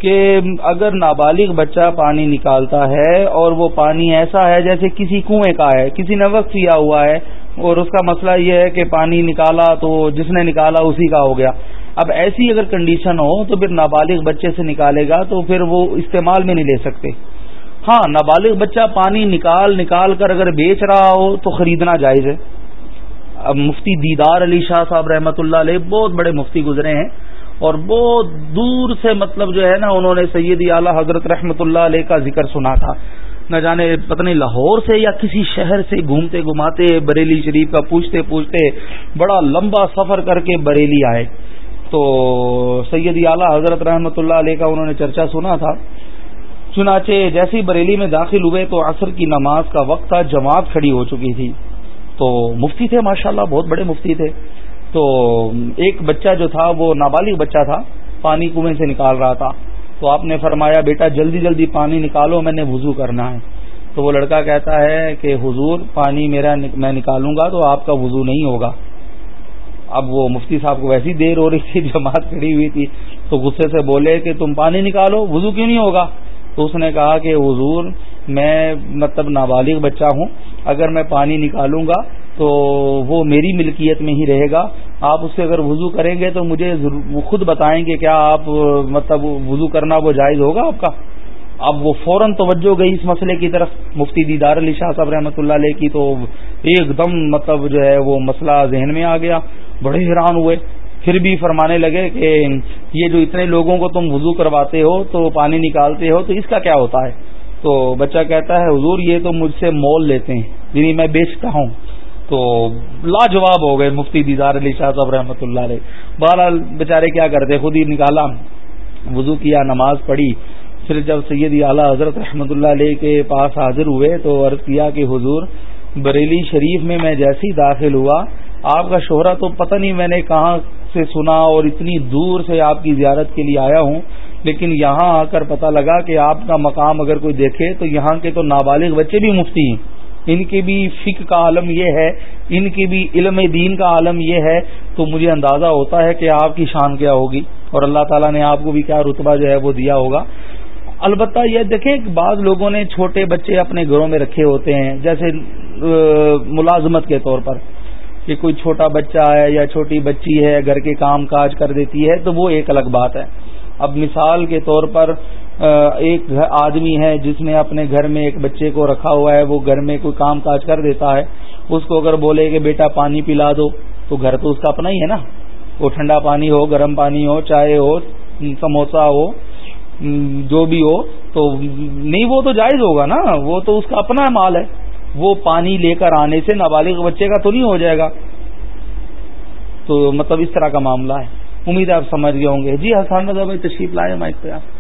کہ اگر نابالغ بچہ پانی نکالتا ہے اور وہ پانی ایسا ہے جیسے کسی کنویں کا ہے، کسی نے وقت کیا ہوا ہے، اور اس کا مسئلہ یہ ہے کہ پانی نکالا تو جس نے نکالا اسی کا ہو گیا۔ اب ایسی اگر کنڈیشن ہو تو پھر نابالغ بچے سے نکالے گا تو پھر وہ استعمال میں نہیں لے سکتے۔ ہاں نابالغ بچہ پانی نکال نکال کر اگر بیچ رہا ہو تو خریدنا جائز ہے۔ اب مفتی دیدار علی شاہ صاحب رحمۃ اللہ علیہ بہت بڑے مفتی گزرے ہیں۔ اور بہت دور سے مطلب جو ہے نا انہوں نے سیدی اعلی حضرت رحمۃ اللہ علیہ کا ذکر سنا تھا۔ نہ جانے پتہ نہیں لاہور سے یا کسی شہر سے گھومتے گھماتے بریلی شریف کا پوچھتے پوچھتے بڑا لمبا سفر کر کے بریلی آئے۔ تو سیدی اعلیٰ حضرت رحمۃ اللہ علیہ کا انہوں نے چرچا سنا تھا۔ چنانچہ جیسی بریلی میں داخل ہوئے تو عصر کی نماز کا وقت تھا، جماعت کھڑی ہو چکی تھی۔ تو مفتی تھے، ماشاءاللہ بہت بڑے مفتی تھے۔ تو ایک بچہ جو تھا وہ نابالغ بچہ تھا، پانی کنویں سے نکال رہا تھا۔ تو آپ نے فرمایا، بیٹا، جلدی جلدی پانی نکالو، میں نے وضو کرنا ہے۔ تو وہ لڑکا کہتا ہے کہ، حضور، پانی میرا میں نکالوں گا تو آپ کا وضو نہیں ہوگا۔ اب وہ مفتی صاحب کو ویسی دیر ہو رہی تھی، (laughs) جماعت کھڑی ہوئی تھی۔ تو غصے سے بولے کہ، تم پانی نکالو، وضو کیوں نہیں ہوگا؟ تو اس نے کہا کہ، حضور، میں مطلب نابالغ بچہ ہوں۔ اگر میں پانی نکالوں گا تو وہ میری ملکیت میں ہی رہے گا۔ آپ اس سے اگر وضو کریں گے تو مجھے خود بتائیں گے کیا آپ مطلب وضو کرنا وہ جائز ہوگا آپ کا؟ اب وہ فوراً توجہ گئی اس مسئلے کی طرف۔ مفتی دیدار علی شاہ صاحب رحمۃ اللہ علیہ کی تو ایک دم مطلب جو ہے وہ مسئلہ ذہن میں آ گیا۔ بڑے حیران ہوئے۔ پھر بھی فرمانے لگے کہ یہ جو اتنے لوگوں کو تم وضو کرواتے ہو تو پانی نکالتے ہو تو اس کا کیا ہوتا ہے؟ تو بچہ کہتا ہے، حضور یہ تو مجھ سے مول لیتے ہیں یعنی میں بیچتا ہوں۔ تو لاجواب ہو گئے مفتی دیدار علی شاہ صاحب رحمۃ اللہ علیہ۔ بہرحال بیچارے کیا کرتے، خود ہی نکالا، وضو کیا، نماز پڑھی۔ پھر جب سیدی اعلیٰ حضرت رحمۃ اللہ علیہ کے پاس حاضر ہوئے تو عرض کیا کہ حضور، بریلی شریف میں میں جیسے ہی داخل ہوا، آپ کا شہرہ تو پتہ نہیں میں نے کہاں سے سنا اور اتنی دور سے آپ کی زیارت کے لیے آیا ہوں، لیکن یہاں آ کر پتہ لگا کہ آپ کا مقام اگر کوئی دیکھے تو یہاں کے تو نابالغ بچے بھی مفتی ہیں۔ ان کے بھی فک کا عالم یہ ہے، ان کی بھی علم دین کا عالم یہ ہے، تو مجھے اندازہ ہوتا ہے کہ آپ کی شان کیا ہوگی۔ اور اللہ تعالیٰ نے آپ کو بھی کیا رتبہ جو ہے وہ دیا ہوگا۔ البتہ یہ دیکھیں کہ بعض لوگوں نے چھوٹے بچے اپنے گھروں میں رکھے ہوتے ہیں، جیسے ملازمت کے طور پر کہ کوئی چھوٹا بچہ ہے یا چھوٹی بچی ہے، گھر کے کام کاج کر دیتی ہے، تو وہ ایک الگ بات ہے۔ اب مثال کے طور پر ایک آدمی ہے جس نے اپنے گھر میں ایک بچے کو رکھا ہوا ہے، وہ گھر میں کوئی کام کاج کر دیتا ہے۔ اس کو اگر بولے کہ بیٹا پانی پلا دو، تو گھر تو اس کا اپنا ہی ہے نا۔ وہ ٹھنڈا پانی ہو، گرم پانی ہو، چائے ہو، سموسا ہو جو بھی ہو، تو نہیں وہ تو جائز ہوگا نا۔ وہ تو اس کا اپنا مال ہے۔ وہ پانی لے کر آنے سے نابالغ بچے کا تو نہیں ہو جائے گا۔ تو مطلب اس طرح کا معاملہ ہے۔ امید آپ سمجھ گئے ہوں گے۔ جی حسان رضا بھائی تشریف لائے مائک پہ آپ۔